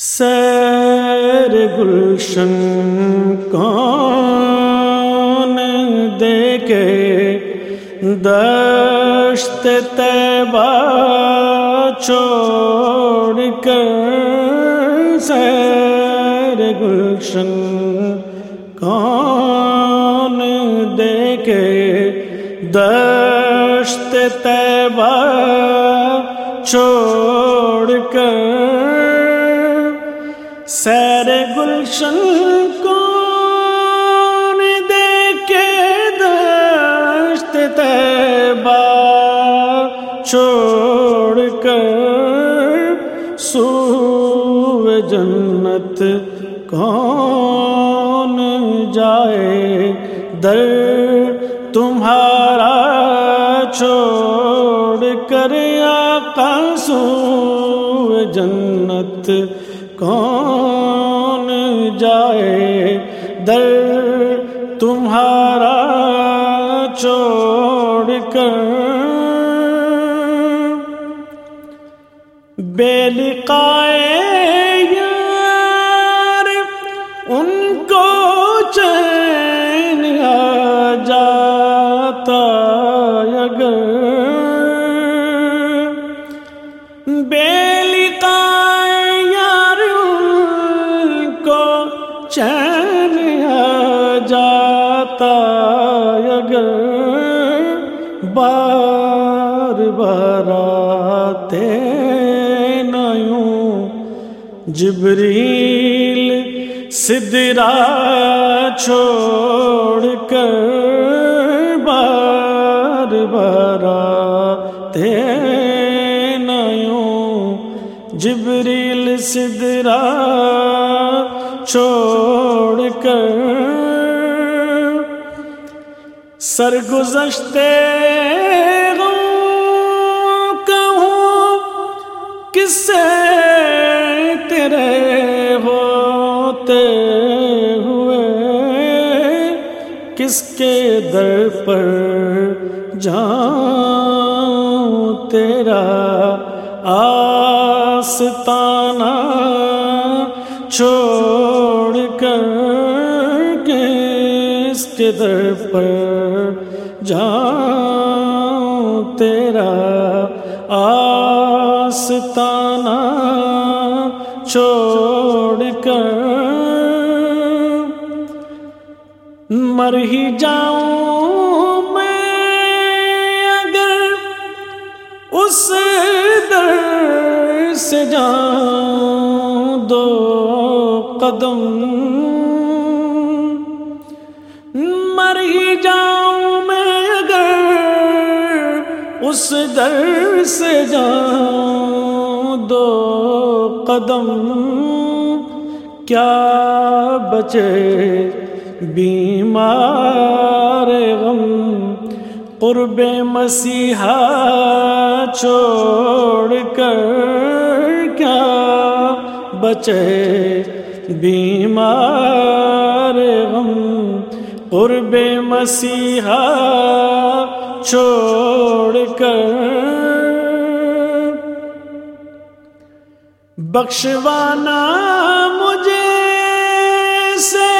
سیر گلشن کون دیکھے دشت تیبہ چھوڑ کر سیر گلشن کون دیکھے دشت تیبہ چھوڑ کر سیر گلشن کو دیکھے دشت تیبہ چھوڑ کر سو جنت کون جائے؟ در تمہارا چھوڑ کر آقا سو جنت کون جائے؟ در تمہارا چھوڑ کر۔ بے لقائے یار ان بار بار آتے نیوں جبریل سدرا چھوڑ کر بار بار آتے نیوں جبریل سدرا چھوڑ کر سرگزشتے کہوں کس سے تیرے ہوتے ہوئے، کس کے در پر جاؤں تیرا آستانہ چھوڑ کر، کس کے در پر جاؤں، تیرا آستانہ چھوڑ کر مر ہی جاؤں میں اگر اس در سے جاؤں دو قدم اس در سے جاؤں دو قدم، کیا بچے بیمار غم؟ قرب مسیحا چھوڑ کر کیا بچے بیمار غم؟ قرب مسیحا چھوڑ کر بخشوانا مجھے سے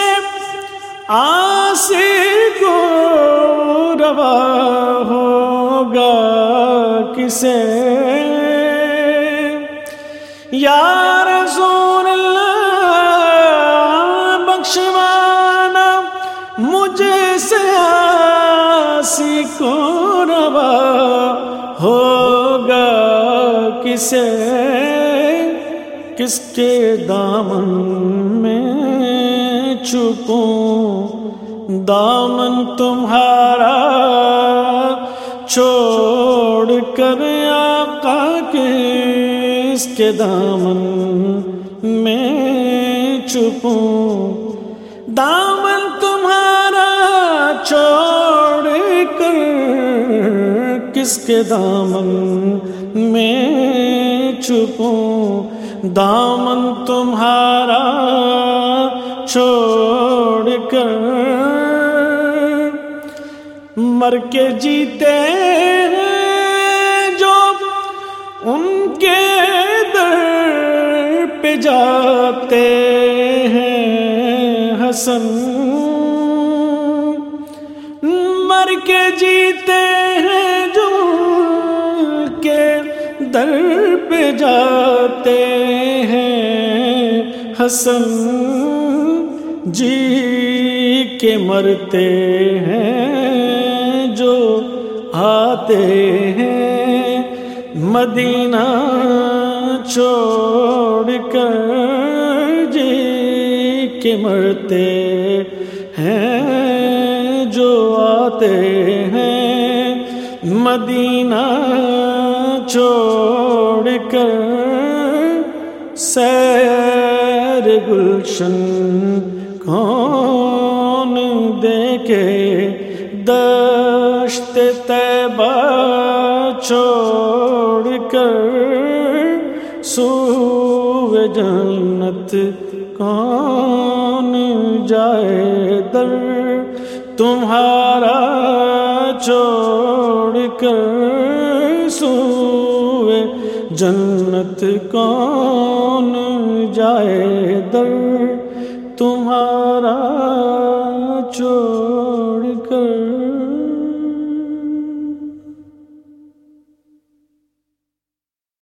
آسی کو روا ہوگا کسے آسی کو روا ہوگا کسے؟ کس کے دامن میں چھپوں؟ دامن تمہارا چھوڑ کر آقا کے اس کے دامن میں چھپوں؟ دامن تمہارا چھوڑ کس کے دامن میں چھپوں؟ دامن تمہارا چھوڑ کر۔ مر کے جیتے ہیں جو ان کے در پہ جاتے ہیں۔ حسن۔ مر کے جیتے ہیں در پہ جاتے ہیں۔ حسن جی کے مرتے ہیں جو آتے ہیں۔ مدینہ چھوڑ کر جی کے مرتے ہیں جو آتے ہیں مدینہ چھوڑ کر سیر گلشن کون دیکھے دشت تیبہ چھوڑ کر سو جنت کون جائے در تمہارا چھوڑ کر سوئے۔ جنت کون جائے در؟ تمہارا چھوڑ